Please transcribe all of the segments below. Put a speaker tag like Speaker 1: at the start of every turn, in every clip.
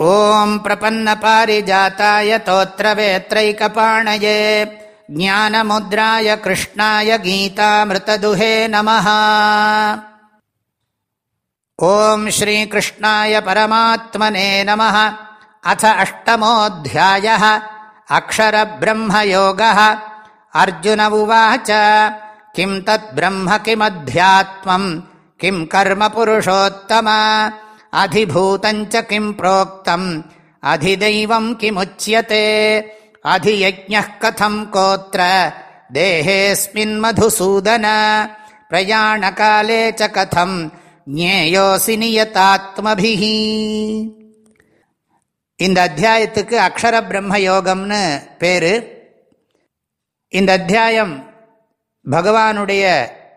Speaker 1: ॐ प्रपन्नपारिजाताय तोत्रवेत्रैकपाणये ज्ञानमुद्राय कृष्णाय गीतामृतदुहे नमः ॐ श्रीकृष्णाय परमात्मने नमः अथ अष्टमोऽध्यायः अक्षरब्रह्मयोगः अर्जुन उवाच किं तद्ब्रह्म किमध्यात्मम् किं कर्म पुरुषोत्तम அதிபூதஞ்ச கிம் புரோக்தம் அதிதெய்வம் கிமுச்சியதே அதியஜ கதம் கோத்திர தேஹேஸ்மின் மதுசூதன பிரயாணகாலே ச கதம் ஞேயோசி நியதாத்மபிஹி இந்த அத்தியாயத்துக்கு அக்ஷர பிரம்ம யோகம்னு பேரு. இந்த அத்தியாயம் பகவானுடைய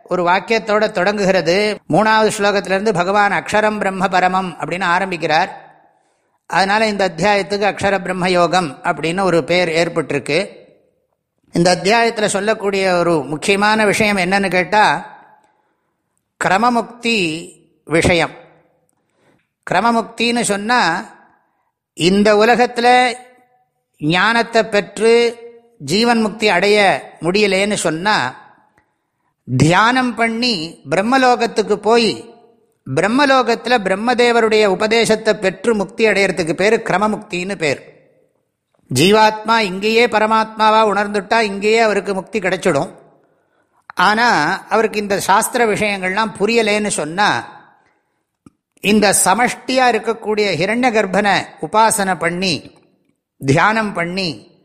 Speaker 1: ஒரு வாக்கியத்தோட தொடங்குகிறது. மூணாவது ஸ்லோகத்திலிருந்து பகவான் அக்ஷரம் பிரம்ம பரமம் அப்படின்னு ஆரம்பிக்கிறார். அதனால் இந்த அத்தியாயத்துக்கு அக்ஷர பிரம்ம யோகம் அப்படின்னு ஒரு பேர் ஏற்பட்டிருக்கு. இந்த அத்தியாயத்தில் சொல்லக்கூடிய ஒரு முக்கியமான விஷயம் என்னன்னு கேட்டால் கிரமமுக்தி விஷயம். கிரமமுக்தின்னு சொன்னால் இந்த உலகத்தில் ஞானத்தை பெற்று ஜீவன் முக்தி அடைய முடியலேன்னு சொன்னால் தியானம் பண்ணி பிரம்மலோகத்துக்கு போய் பிரம்மலோகத்தில் பிரம்மதேவருடைய உபதேசத்தை பெற்று முக்தி அடையிறதுக்கு பேர் கிரமமுக்தின்னு பேர். ஜீவாத்மா இங்கேயே பரமாத்மாவாக உணர்ந்துட்டா இங்கேயே அவருக்கு முக்தி கிடைச்சிடும். ஆனால் அவருக்கு இந்த சாஸ்திர விஷயங்கள்லாம் புரியலேன்னு சொன்னால் இந்த சமஷ்டியாக இருக்கக்கூடிய ஹிரண்ய கர்ப்பனை உபாசனை பண்ணி தியானம் பண்ணி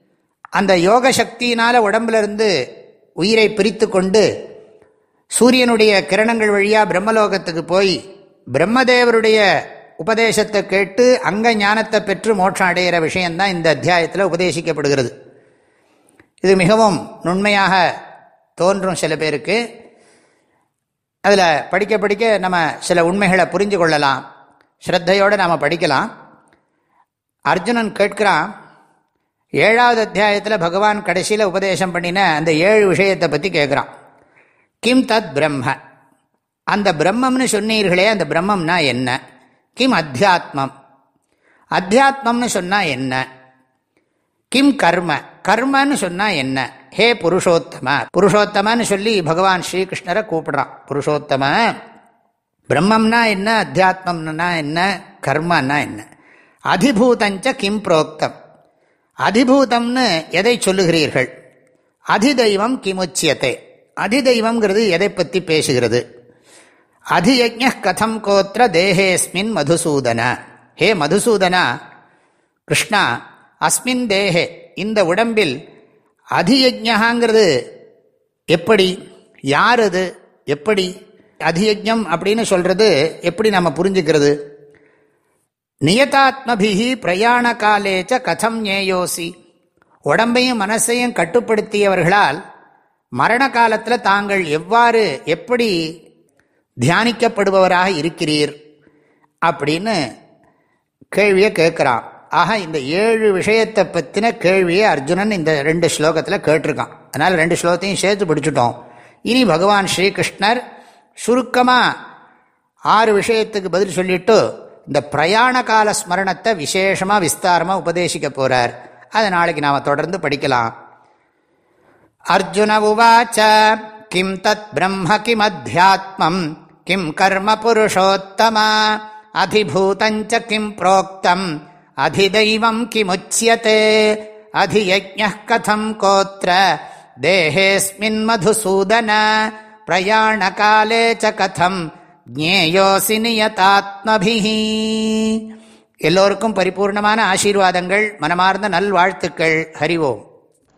Speaker 1: அந்த யோக சக்தியினால் உடம்புலேருந்து உயிரை பிரித்து கொண்டு சூரியனுடைய கிரணங்கள் வழியாக பிரம்மலோகத்துக்கு போய் பிரம்மதேவருடைய உபதேசத்தை கேட்டு அங்க ஞானத்தை பெற்று மோட்சம் அடைகிற விஷயந்தான் இந்த அத்தியாயத்தில் உபதேசிக்கப்படுகிறது. இது மிகவும் நுண்மையாக தோன்றும் சில பேருக்கு. அதில் படிக்க படிக்க நம்ம சில உண்மைகளை புரிஞ்சு கொள்ளலாம். ஸ்ரத்தையோடு நாம் படிக்கலாம். அர்ஜுனன் கேட்கிறான் ஏழாவது அத்தியாயத்தில் பகவான் கடைசியில் உபதேசம் பண்ணின அந்த ஏழு விஷயத்தை பற்றி கேட்குறான். கிம் தத் பிரம்ம. அந்த பிரம்மம்னு சொன்னீர்களே அந்த பிரம்மம்னா என்ன? கிம் அத்தியாத்மம். அத்தியாத்மம்னு சொன்னால் என்ன? கிம் கர்ம. கர்மன்னு சொன்னால் என்ன? ஹே புருஷோத்தம. புருஷோத்தமன்னு சொல்லி பகவான் ஸ்ரீகிருஷ்ணரை கூப்பிடுறான். புருஷோத்தம. பிரம்மம்னா என்ன? அத்தியாத்மம்னா என்ன? கர்மன்னா என்ன? அதிபூதஞ்ச கிம் புரோக்தம். அதிபூதம்னு எதை சொல்லுகிறீர்கள்? அதிதெய்வம் கிமுச்சியத்தை. அதிதெய்வம்ங்கிறது எதை பற்றி பேசுகிறது? அதியஜ கதம் கோத்திர தேகேஸ்மின் மதுசூதன. ஹே மதுசூதனா கிருஷ்ணா அஸ்மின் தேகே இந்த உடம்பில் அதியஜகாங்கிறது எப்படி? யார் அது? எப்படி? அதியஜம் அப்படின்னு சொல்கிறது எப்படி நம்ம புரிஞ்சுக்கிறது? நியதாத்மபிகி பிரயாண காலேச்ச கதம் ஞேயோசி. உடம்பையும் மனசையும் கட்டுப்படுத்தியவர்களால் மரண காலத்தில் தாங்கள் எவ்வாறு எப்படி தியானிக்கப்படுபவராக இருக்கிறீர் அப்படின்னு கேள்வியை கேட்குறான். ஆக இந்த ஏழு விஷயத்தை பற்றின கேள்வியை அர்ஜுனன் இந்த ரெண்டு ஸ்லோகத்தில் கேட்டிருக்கான். அதனால் ரெண்டு ஸ்லோகத்தையும் சேர்த்து பிடிச்சிட்டோம். இனி பகவான் ஸ்ரீகிருஷ்ணர் சுருக்கமாக ஆறு விஷயத்துக்கு பதில் சொல்லிட்டு இந்த பிரயாண கால ஸ்மரணத்தை விசேஷமாக விஸ்தாரமாக உபதேசிக்க போகிறார் அதை நாளைக்கு நாம் தொடர்ந்து படிக்கலாம். அர்ஜுன உவாச்ச கிம் தத் பிரம்ம கிமத்தியாத்மம் கிம் கர்ம புருஷோத்தம? அதிபூதஞ்ச கிம் புரோக்தம்? அதிதைவம் கிமுச்சியதே? அதியஜ கதம் கோத்திர? தேகேஸ்மின் மதுசூதன? பிரயாணகாலே ச கதம்? ஜேயோசி நியதாத்மபிஹி. எல்லோருக்கும் பரிபூர்ணமான ஆசீர்வாதங்கள் மனமார்ந்த நல்வாழ்த்துக்கள். ஹரிவோம்